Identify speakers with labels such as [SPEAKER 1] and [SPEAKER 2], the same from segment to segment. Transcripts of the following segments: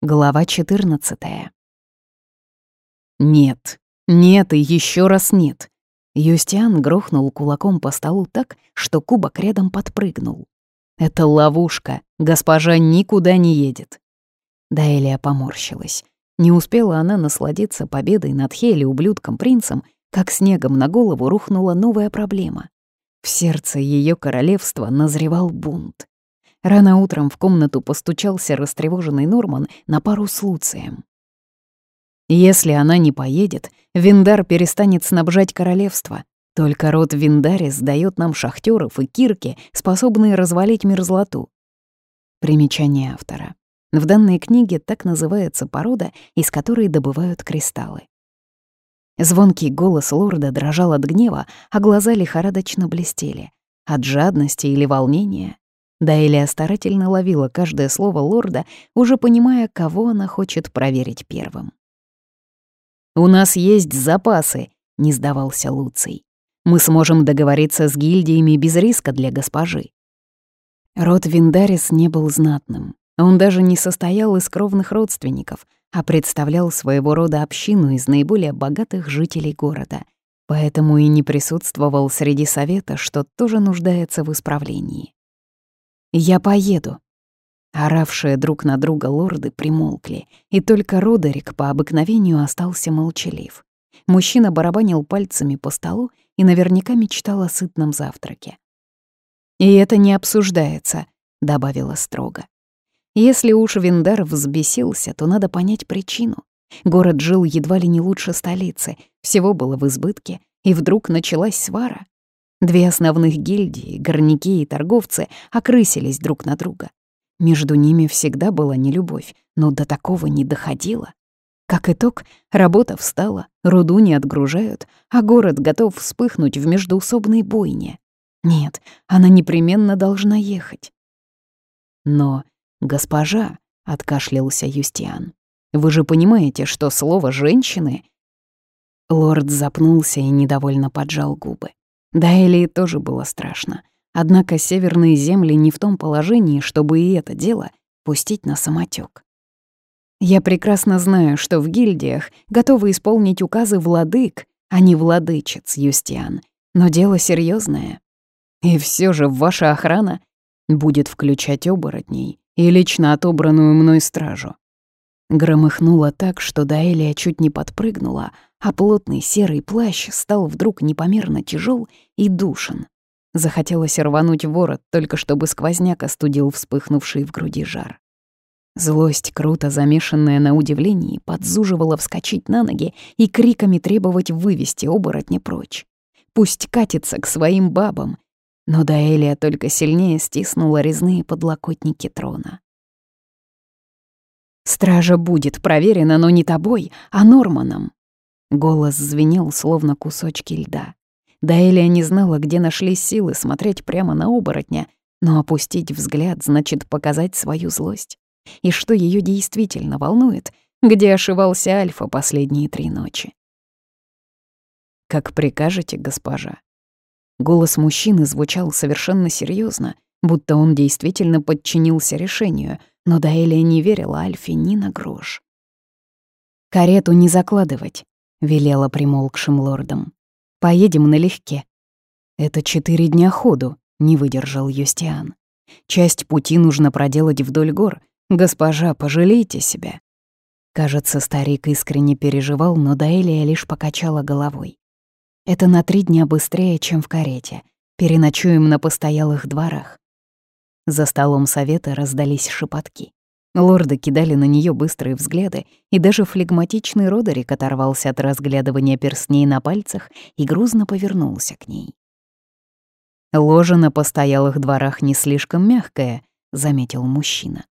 [SPEAKER 1] Глава 14. Нет, нет и еще раз нет. Юстиан грохнул кулаком по столу так, что кубок рядом подпрыгнул. Это ловушка, госпожа никуда не едет. Даэлия поморщилась. Не успела она насладиться победой над Хейли ублюдком-принцем, как снегом на голову рухнула новая проблема. В сердце ее королевства назревал бунт. Рано утром в комнату постучался растревоженный Норман на пару с Луцием. Если она не поедет, Виндар перестанет снабжать королевство. Только род Виндарис дает нам шахтеров и кирки, способные развалить мерзлоту. Примечание автора. В данной книге так называется порода, из которой добывают кристаллы. Звонкий голос лорда дрожал от гнева, а глаза лихорадочно блестели. От жадности или волнения Дайлия старательно ловила каждое слово лорда, уже понимая, кого она хочет проверить первым. «У нас есть запасы», — не сдавался Луций. «Мы сможем договориться с гильдиями без риска для госпожи». Род Виндарис не был знатным. Он даже не состоял из кровных родственников, а представлял своего рода общину из наиболее богатых жителей города, поэтому и не присутствовал среди совета, что тоже нуждается в исправлении. «Я поеду». Оравшие друг на друга лорды примолкли, и только Родерик по обыкновению остался молчалив. Мужчина барабанил пальцами по столу и наверняка мечтал о сытном завтраке. «И это не обсуждается», — добавила строго. «Если уж Виндар взбесился, то надо понять причину. Город жил едва ли не лучше столицы, всего было в избытке, и вдруг началась свара. Две основных гильдии, горняки и торговцы, окрысились друг на друга. Между ними всегда была нелюбовь, но до такого не доходило. Как итог, работа встала, руду не отгружают, а город готов вспыхнуть в междоусобной бойне. Нет, она непременно должна ехать. Но, госпожа, — откашлялся Юстиан, — вы же понимаете, что слово «женщины» Лорд запнулся и недовольно поджал губы. Да Элии тоже было страшно. Однако северные земли не в том положении, чтобы и это дело пустить на самотек. Я прекрасно знаю, что в гильдиях готовы исполнить указы владык, а не владычиц, Юстиан. Но дело серьезное. И все же ваша охрана будет включать оборотней и лично отобранную мной стражу. Громыхнуло так, что Даэлия чуть не подпрыгнула, а плотный серый плащ стал вдруг непомерно тяжел и душен. Захотелось рвануть ворот, только чтобы сквозняк остудил вспыхнувший в груди жар. Злость, круто замешанная на удивлении, подзуживала вскочить на ноги и криками требовать вывести оборотня прочь. Пусть катится к своим бабам. Но Даэлия только сильнее стиснула резные подлокотники трона. Стража будет проверена, но не тобой, а Норманом. Голос звенел, словно кусочки льда. Даэлия не знала, где нашлись силы смотреть прямо на оборотня, но опустить взгляд значит показать свою злость. И что ее действительно волнует, где ошивался Альфа последние три ночи. «Как прикажете, госпожа». Голос мужчины звучал совершенно серьезно, будто он действительно подчинился решению, но Даэлия не верила Альфе ни на грош. «Карету не закладывать», — велела примолкшим лордом. «Поедем налегке». «Это четыре дня ходу», — не выдержал Юстиан. «Часть пути нужно проделать вдоль гор. Госпожа, пожалейте себя». Кажется, старик искренне переживал, но Даэлия лишь покачала головой. «Это на три дня быстрее, чем в карете. Переночуем на постоялых дворах. За столом совета раздались шепотки. Лорды кидали на нее быстрые взгляды, и даже флегматичный Родерик оторвался от разглядывания перстней на пальцах и грузно повернулся к ней. «Ложа на постоялых дворах не слишком мягкая», — заметил мужчина.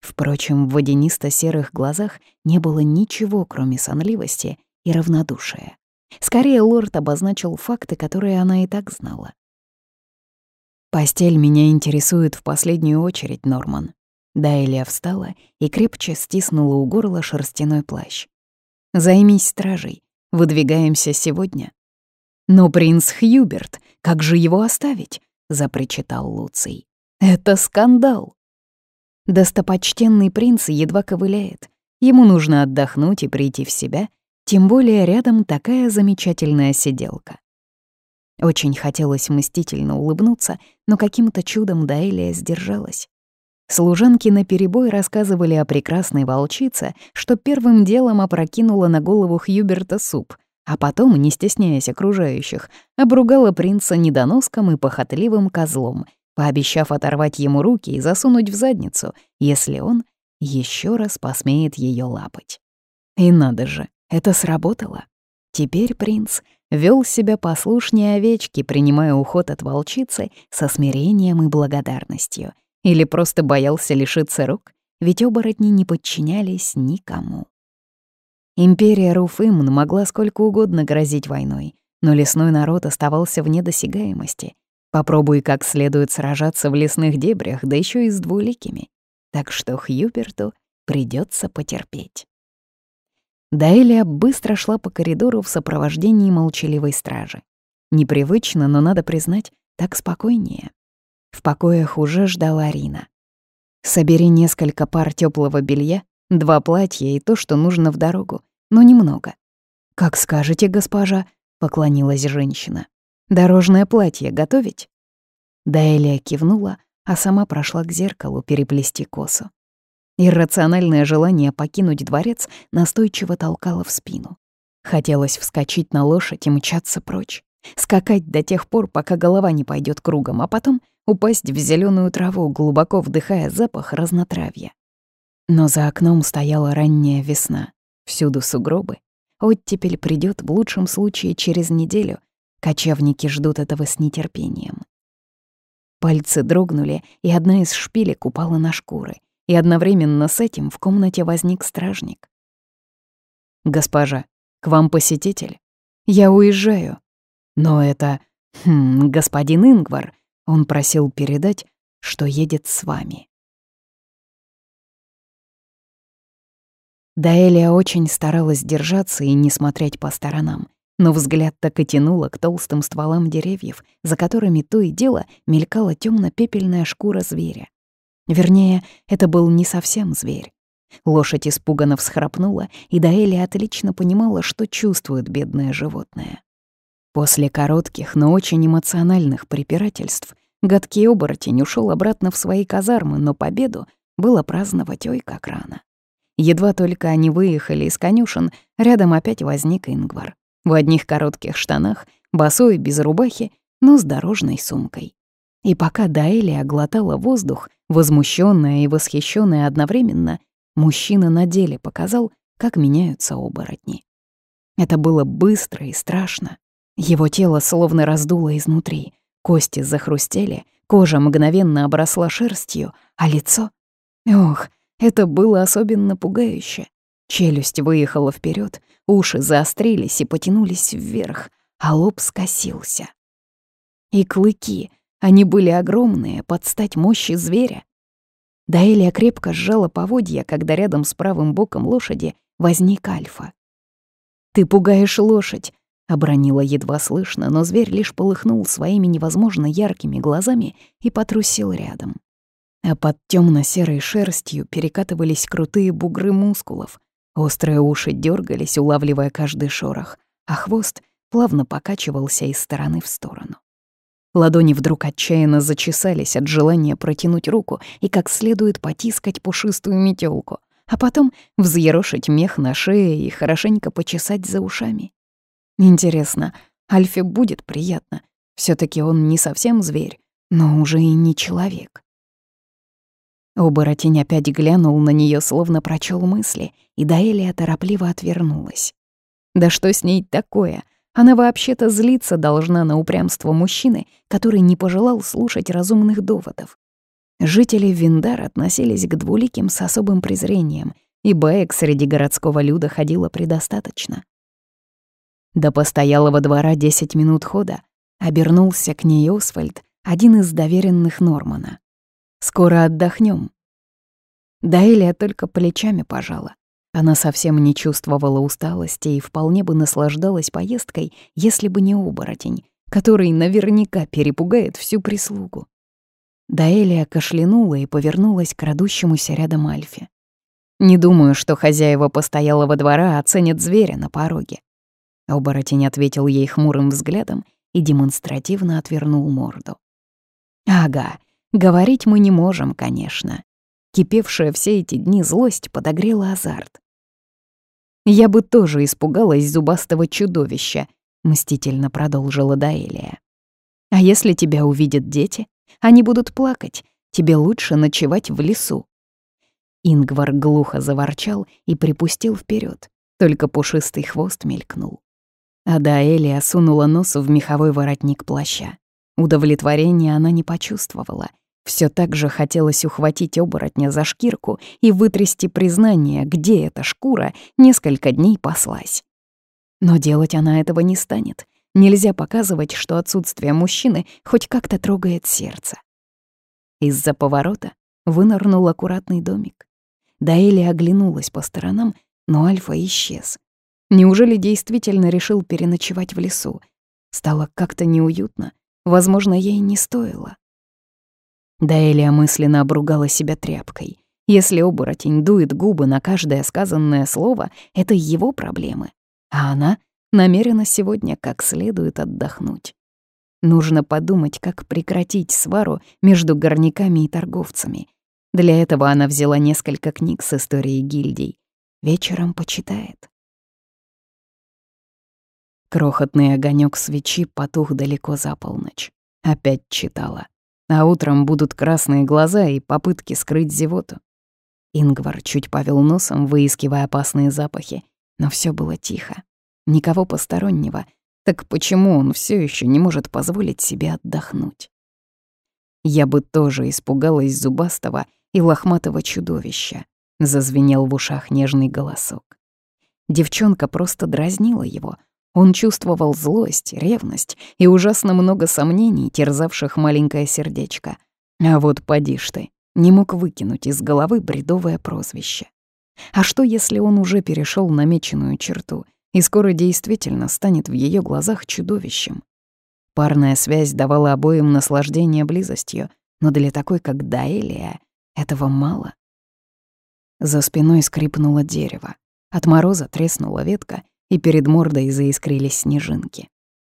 [SPEAKER 1] Впрочем, в водянисто-серых глазах не было ничего, кроме сонливости и равнодушия. Скорее, лорд обозначил факты, которые она и так знала. «Постель меня интересует в последнюю очередь, Норман». Дайлия встала и крепче стиснула у горла шерстяной плащ. «Займись стражей. Выдвигаемся сегодня». «Но принц Хьюберт, как же его оставить?» — запричитал Луций. «Это скандал!» Достопочтенный принц едва ковыляет. Ему нужно отдохнуть и прийти в себя, тем более рядом такая замечательная сиделка. Очень хотелось мстительно улыбнуться, но каким-то чудом Даэлия сдержалась. Служанки наперебой рассказывали о прекрасной волчице, что первым делом опрокинула на голову Хьюберта суп, а потом, не стесняясь окружающих, обругала принца недоноском и похотливым козлом, пообещав оторвать ему руки и засунуть в задницу, если он еще раз посмеет ее лапать. И надо же, это сработало. Теперь принц вел себя послушнее овечки, принимая уход от волчицы со смирением и благодарностью. Или просто боялся лишиться рук, ведь оборотни не подчинялись никому. Империя Руфымн могла сколько угодно грозить войной, но лесной народ оставался вне досягаемости. Попробуй как следует сражаться в лесных дебрях, да еще и с двуликими. Так что Хьюберту придется потерпеть. Даэлия быстро шла по коридору в сопровождении молчаливой стражи. Непривычно, но, надо признать, так спокойнее. В покоях уже ждала Рина. «Собери несколько пар теплого белья, два платья и то, что нужно в дорогу, но немного». «Как скажете, госпожа», — поклонилась женщина. «Дорожное платье готовить?» Даэлия кивнула, а сама прошла к зеркалу переплести косу. Иррациональное желание покинуть дворец настойчиво толкало в спину. Хотелось вскочить на лошадь и мчаться прочь. Скакать до тех пор, пока голова не пойдет кругом, а потом упасть в зеленую траву, глубоко вдыхая запах разнотравья. Но за окном стояла ранняя весна. Всюду сугробы. Оттепель придет в лучшем случае через неделю. Кочевники ждут этого с нетерпением. Пальцы дрогнули, и одна из шпилек упала на шкуры и одновременно с этим в комнате возник стражник. «Госпожа, к вам посетитель. Я уезжаю. Но это... Хм, господин Ингвар. Он просил передать, что едет с вами». Даэлия очень старалась держаться и не смотреть по сторонам, но взгляд так и тянуло к толстым стволам деревьев, за которыми то и дело мелькала темно пепельная шкура зверя. Вернее, это был не совсем зверь. Лошадь испуганно всхрапнула, и Даэли отлично понимала, что чувствует бедное животное. После коротких, но очень эмоциональных препирательств гадкий оборотень ушел обратно в свои казармы, но победу было праздновать ой как рано. Едва только они выехали из конюшен, рядом опять возник Ингвар. В одних коротких штанах, босой, без рубахи, но с дорожной сумкой. И пока Даэли глотала воздух, возмущенная и восхищенная одновременно, мужчина на деле показал, как меняются оборотни. Это было быстро и страшно. Его тело словно раздуло изнутри, кости захрустели, кожа мгновенно обросла шерстью, а лицо... Ох, это было особенно пугающе. Челюсть выехала вперед, уши заострились и потянулись вверх, а лоб скосился. И клыки, они были огромные, под стать мощи зверя. Даэлия крепко сжала поводья, когда рядом с правым боком лошади возник Альфа. «Ты пугаешь лошадь!» — обронила едва слышно, но зверь лишь полыхнул своими невозможно яркими глазами и потрусил рядом. А под темно серой шерстью перекатывались крутые бугры мускулов. Острые уши дергались, улавливая каждый шорох, а хвост плавно покачивался из стороны в сторону. Ладони вдруг отчаянно зачесались от желания протянуть руку и как следует потискать пушистую метелку, а потом взъерошить мех на шее и хорошенько почесать за ушами. Интересно, Альфе будет приятно. все таки он не совсем зверь, но уже и не человек. Оборотень опять глянул на нее, словно прочел мысли, и Даэлия торопливо отвернулась. Да что с ней такое? Она вообще-то злиться должна на упрямство мужчины, который не пожелал слушать разумных доводов. Жители Виндар относились к двуликим с особым презрением, и баек среди городского люда ходило предостаточно. До постоялого двора десять минут хода обернулся к ней Освальд, один из доверенных Нормана. «Скоро отдохнем. Даэлия только плечами пожала. Она совсем не чувствовала усталости и вполне бы наслаждалась поездкой, если бы не оборотень, который наверняка перепугает всю прислугу. Даэлия кашлянула и повернулась к крадущемуся рядом Альфе. «Не думаю, что хозяева постоялого двора оценят зверя на пороге». Оборотень ответил ей хмурым взглядом и демонстративно отвернул морду. «Ага, говорить мы не можем, конечно». Кипевшая все эти дни злость подогрела азарт. «Я бы тоже испугалась зубастого чудовища», — мстительно продолжила Даэлия. «А если тебя увидят дети? Они будут плакать. Тебе лучше ночевать в лесу». Ингвар глухо заворчал и припустил вперед. Только пушистый хвост мелькнул. А Даэлия сунула нос в меховой воротник плаща. Удовлетворения она не почувствовала — все так же хотелось ухватить оборотня за шкирку и вытрясти признание, где эта шкура несколько дней паслась. Но делать она этого не станет. Нельзя показывать, что отсутствие мужчины хоть как-то трогает сердце. Из-за поворота вынырнул аккуратный домик. Даэли оглянулась по сторонам, но Альфа исчез. Неужели действительно решил переночевать в лесу? Стало как-то неуютно. Возможно, ей не стоило. Даэлия мысленно обругала себя тряпкой. Если оборотень дует губы на каждое сказанное слово, это его проблемы. А она намерена сегодня как следует отдохнуть. Нужно подумать, как прекратить свару между горняками и торговцами. Для этого она взяла несколько книг с историей гильдий. Вечером почитает. Крохотный огонек свечи потух далеко за полночь. Опять читала а утром будут красные глаза и попытки скрыть зевоту. Ингвар чуть повел носом, выискивая опасные запахи, но все было тихо. Никого постороннего. Так почему он все еще не может позволить себе отдохнуть? Я бы тоже испугалась зубастого и лохматого чудовища, зазвенел в ушах нежный голосок. Девчонка просто дразнила его, он чувствовал злость, ревность и ужасно много сомнений, терзавших маленькое сердечко. А вот поди ж ты, не мог выкинуть из головы бредовое прозвище. А что, если он уже перешел намеченную черту и скоро действительно станет в ее глазах чудовищем? Парная связь давала обоим наслаждение близостью, но для такой, как Даэлия, этого мало. За спиной скрипнуло дерево. От мороза треснула ветка, и перед мордой заискрились снежинки.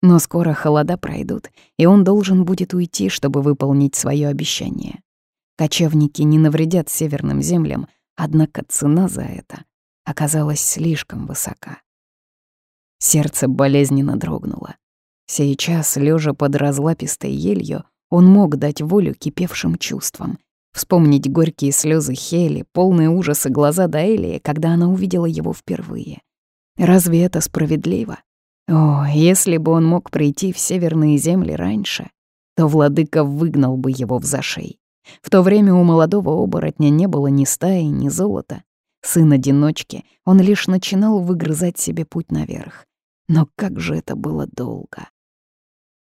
[SPEAKER 1] Но скоро холода пройдут, и он должен будет уйти, чтобы выполнить свое обещание. Кочевники не навредят северным землям, однако цена за это оказалась слишком высока. Сердце болезненно дрогнуло. Сейчас, лежа под разлапистой елью, он мог дать волю кипевшим чувствам, вспомнить горькие слезы Хели, полные ужаса глаза Даэлии, когда она увидела его впервые. Разве это справедливо? О, если бы он мог прийти в северные земли раньше, то владыка выгнал бы его в зашей. В то время у молодого оборотня не было ни стаи, ни золота. Сын одиночки, он лишь начинал выгрызать себе путь наверх. Но как же это было долго.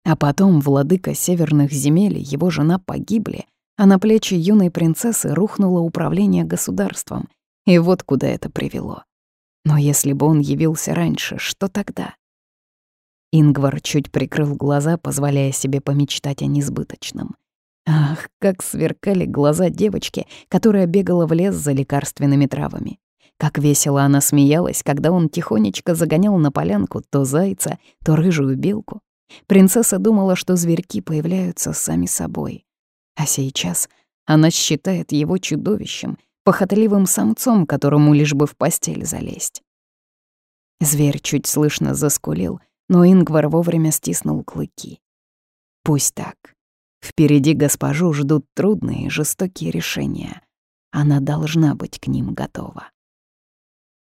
[SPEAKER 1] А потом владыка северных земель его жена погибли, а на плечи юной принцессы рухнуло управление государством. И вот куда это привело. Но если бы он явился раньше, что тогда? Ингвар чуть прикрыл глаза, позволяя себе помечтать о несбыточном. Ах, как сверкали глаза девочки, которая бегала в лес за лекарственными травами. Как весело она смеялась, когда он тихонечко загонял на полянку то зайца, то рыжую белку. Принцесса думала, что зверьки появляются сами собой. А сейчас она считает его чудовищем похотливым самцом, которому лишь бы в постель залезть. Зверь чуть слышно заскулил, но Ингвар вовремя стиснул клыки. Пусть так. Впереди госпожу ждут трудные жестокие решения. Она должна быть к ним готова.